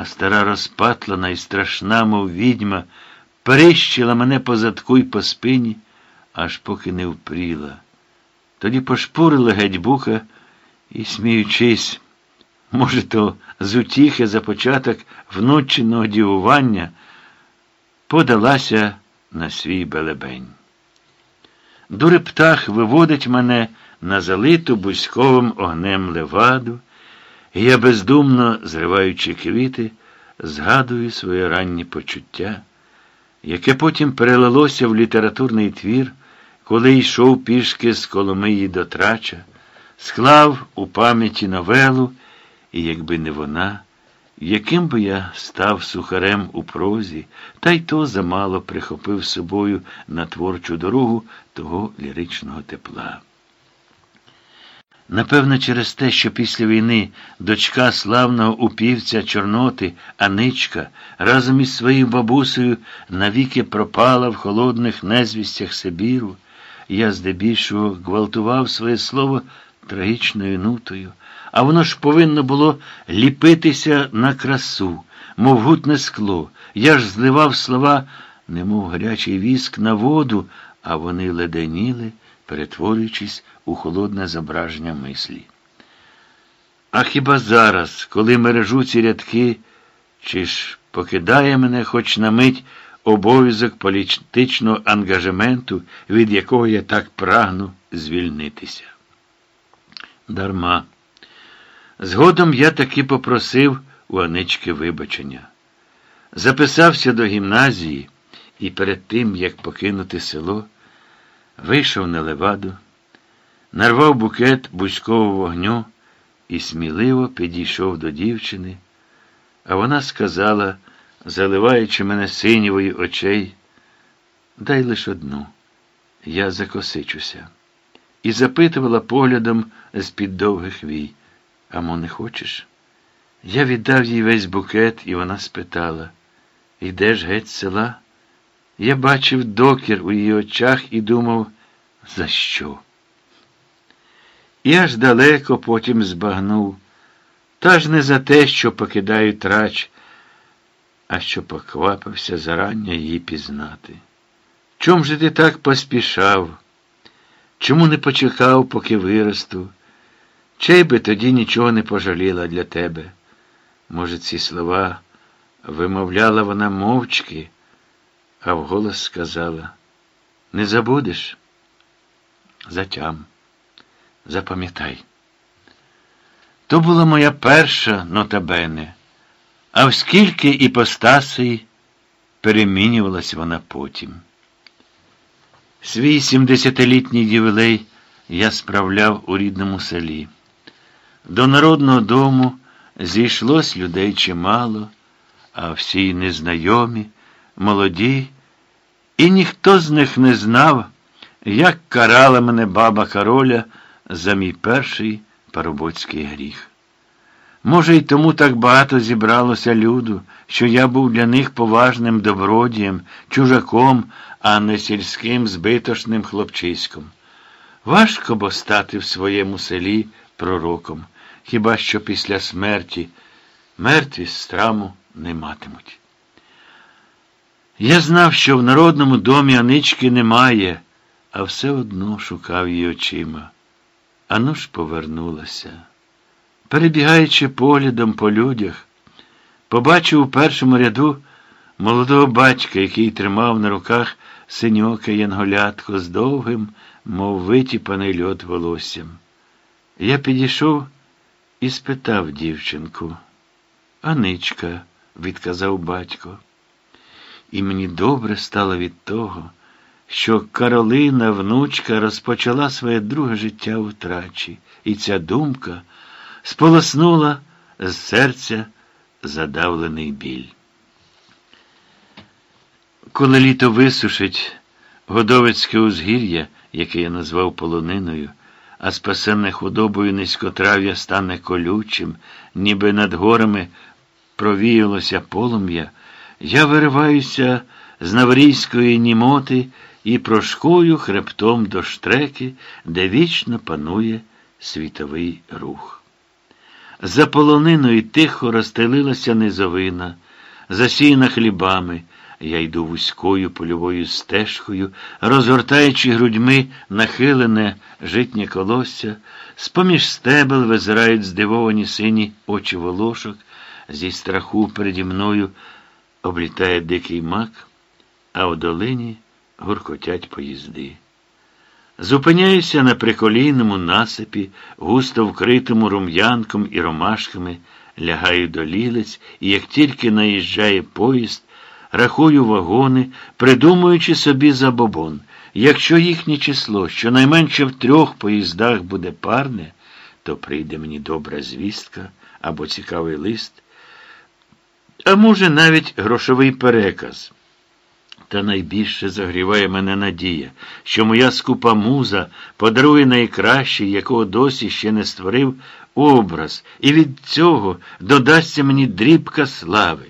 а стара розпатлана і страшна, мов відьма, перищила мене по задку й по спині, аж поки не впріла. Тоді пошпурила геть буха і, сміючись, може, то з утіхи за початок внученого дівування, подалася на свій белебень. Дури птах виводить мене на залиту бузьковим огнем леваду, і я, бездумно, зриваючи квіти, згадую своє раннє почуття, яке потім перелилося в літературний твір, коли йшов пішки з Коломиї до трача, склав у пам'яті новелу, і якби не вона, яким би я став сухарем у прозі, та й то замало прихопив собою на творчу дорогу того ліричного тепла. Напевно, через те, що після війни дочка славного упівця Чорноти, Аничка, разом із своєю бабусею навіки пропала в холодних незвістях Сибіру, я здебільшого гвалтував своє слово трагічною нутою, а воно ж повинно було ліпитися на красу, мов гутне скло. Я ж зливав слова, немов гарячий віск на воду, а вони леденіли, перетворюючись у холодне зображення мислі. А хіба зараз, коли мережу ці рядки, чи ж покидає мене хоч на мить обов'язок політичного ангажементу, від якого я так прагну звільнитися? Дарма. Згодом я таки попросив у Анички вибачення. Записався до гімназії і перед тим, як покинути село, вийшов на леваду, нарвав букет бузькового вогню і сміливо підійшов до дівчини, а вона сказала, заливаючи мене синівою очей, дай лиш одну, я закосичуся, і запитувала поглядом з-під довгих вій. Амо, не хочеш? Я віддав їй весь букет, і вона спитала Йдеш геть з села? Я бачив докір у її очах і думав, за що? І аж далеко потім збагнув, та ж не за те, що покидаю трач, а що поквапився зарання її пізнати. Чом же ти так поспішав? Чому не почекав, поки виросту? Чей би тоді нічого не пожаліла для тебе? Може, ці слова вимовляла вона мовчки, а вголос сказала не забудеш? Затям, запам'ятай. То була моя перша нотабене, а в скільки іпостасей перемінювалась вона потім. Свій сімдесятилітній ювілей я справляв у рідному селі. До народного дому зійшлось людей чимало, а всі незнайомі, молоді, і ніхто з них не знав, як карала мене баба Кароля за мій перший парубоцький гріх. Може, й тому так багато зібралося люду, що я був для них поважним добродієм, чужаком, а не сільським збитошним хлопчиськом. Важко бо стати в своєму селі пророком, хіба що після смерті мертві страму не матимуть. Я знав, що в народному домі Анички немає, а все одно шукав її очима. Ану ж повернулася. Перебігаючи поглядом по людях, побачив у першому ряду молодого батька, який тримав на руках синьоке янголятко з довгим, мов витіпаний льот волоссям. Я підійшов і спитав дівчинку. Аничка, відказав батько. І мені добре стало від того, що Каролина, внучка, розпочала своє друге життя у трачі, і ця думка сполоснула з серця задавлений біль. Коли літо висушить годовицьке узгір'я, яке я назвав полониною, а спасенне худобою низькотрав'я стане колючим, ніби над горами провіялося полум'я, я вириваюся з Наврійської німоти і прошкую хребтом до штреки, де вічно панує світовий рух. За полониною тихо розстелилася низовина, засіяна хлібами. Я йду вузькою польовою стежкою, розгортаючи грудьми нахилене житнє колосся, з-поміж стебел визирають здивовані сині очі волошок, зі страху переді мною облітає дикий мак, а в долині гуркотять поїзди. Зупиняюся на приколійному насипі, густо вкритому рум'янком і ромашками, лягаю до лілиць, і як тільки наїжджає поїзд, рахую вагони, придумуючи собі забобон. Якщо їхнє число щонайменше в трьох поїздах буде парне, то прийде мені добра звістка або цікавий лист, а може навіть грошовий переказ. Та найбільше загріває мене надія, що моя скупа муза подарує найкращий, якого досі ще не створив, образ, і від цього додасться мені дрібка слави.